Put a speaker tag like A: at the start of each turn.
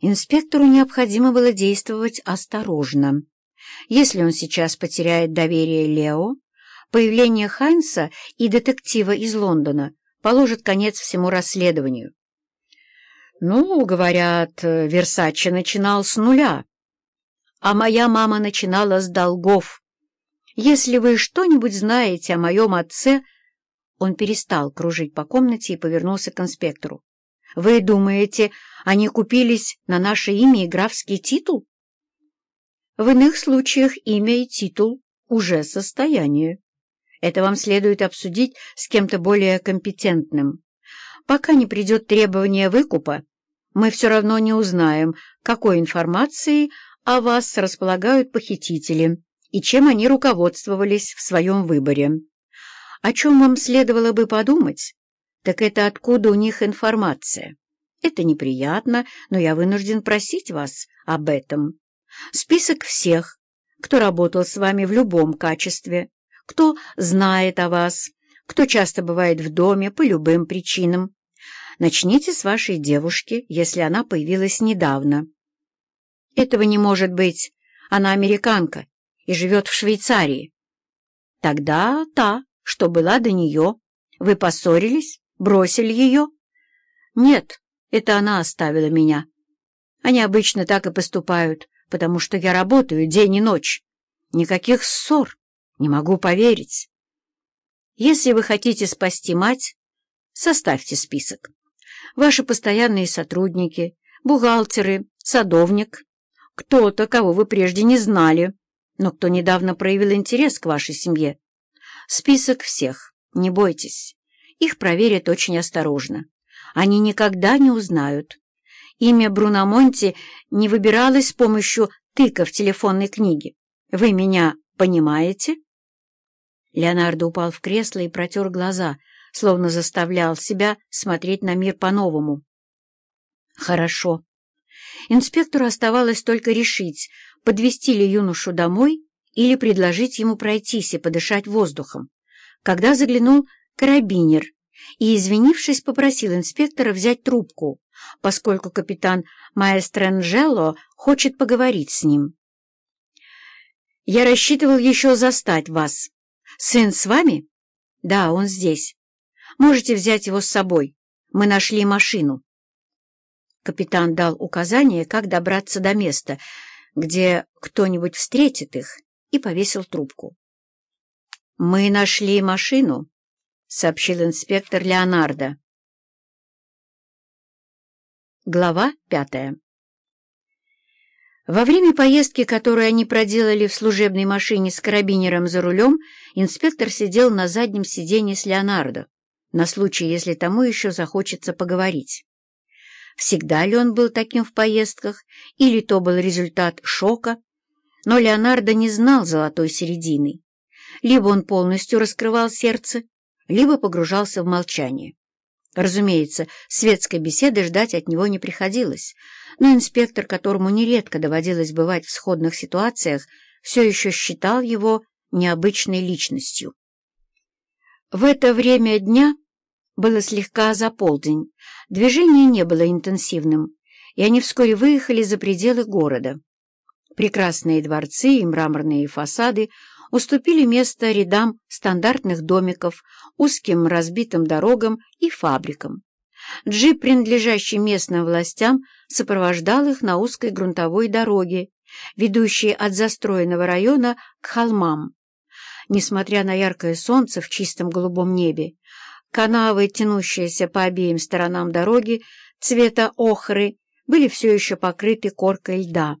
A: Инспектору необходимо было действовать осторожно. Если он сейчас потеряет доверие Лео, появление Хайнса и детектива из Лондона положит конец всему расследованию. Ну, говорят, Версаче начинал с нуля, а моя мама начинала с долгов. Если вы что-нибудь знаете о моем отце... Он перестал кружить по комнате и повернулся к инспектору. «Вы думаете, они купились на наше имя и графский титул?» «В иных случаях имя и титул уже состояние. Это вам следует обсудить с кем-то более компетентным. Пока не придет требование выкупа, мы все равно не узнаем, какой информацией о вас располагают похитители и чем они руководствовались в своем выборе. О чем вам следовало бы подумать, так это откуда у них информация. Это неприятно, но я вынужден просить вас об этом. Список всех, кто работал с вами в любом качестве, кто знает о вас, кто часто бывает в доме по любым причинам. Начните с вашей девушки, если она появилась недавно. Этого не может быть. Она американка и живет в Швейцарии. Тогда та, что была до нее. Вы поссорились? Бросили ее? Нет, это она оставила меня. Они обычно так и поступают, потому что я работаю день и ночь. Никаких ссор. Не могу поверить. Если вы хотите спасти мать, составьте список. Ваши постоянные сотрудники, бухгалтеры, садовник, кто-то, кого вы прежде не знали, но кто недавно проявил интерес к вашей семье. Список всех, не бойтесь. Их проверят очень осторожно. Они никогда не узнают. Имя Бруномонти не выбиралось с помощью тыка в телефонной книге. Вы меня понимаете? Леонардо упал в кресло и протер глаза, словно заставлял себя смотреть на мир по-новому. «Хорошо». Инспектору оставалось только решить, подвести ли юношу домой или предложить ему пройтись и подышать воздухом, когда заглянул карабинер и, извинившись, попросил инспектора взять трубку, поскольку капитан Маэстранджело хочет поговорить с ним. «Я рассчитывал еще застать вас», «Сын с вами?» «Да, он здесь. Можете взять его с собой. Мы нашли машину». Капитан дал указание, как добраться до места, где кто-нибудь встретит их, и повесил трубку. «Мы нашли машину», — сообщил инспектор Леонардо. Глава пятая во время поездки, которую они проделали в служебной машине с карабинером за рулем, инспектор сидел на заднем сиденье с Леонардо, на случай, если тому еще захочется поговорить. Всегда ли он был таким в поездках, или то был результат шока? Но Леонардо не знал золотой середины. Либо он полностью раскрывал сердце, либо погружался в молчание. Разумеется, светской беседы ждать от него не приходилось, но инспектор, которому нередко доводилось бывать в сходных ситуациях, все еще считал его необычной личностью. В это время дня было слегка за полдень, движение не было интенсивным, и они вскоре выехали за пределы города. Прекрасные дворцы и мраморные фасады уступили место рядам стандартных домиков, узким разбитым дорогам и фабрикам. Джип, принадлежащий местным властям, сопровождал их на узкой грунтовой дороге, ведущей от застроенного района к холмам. Несмотря на яркое солнце в чистом голубом небе, канавы, тянущиеся по обеим сторонам дороги, цвета охры, были все еще покрыты коркой льда.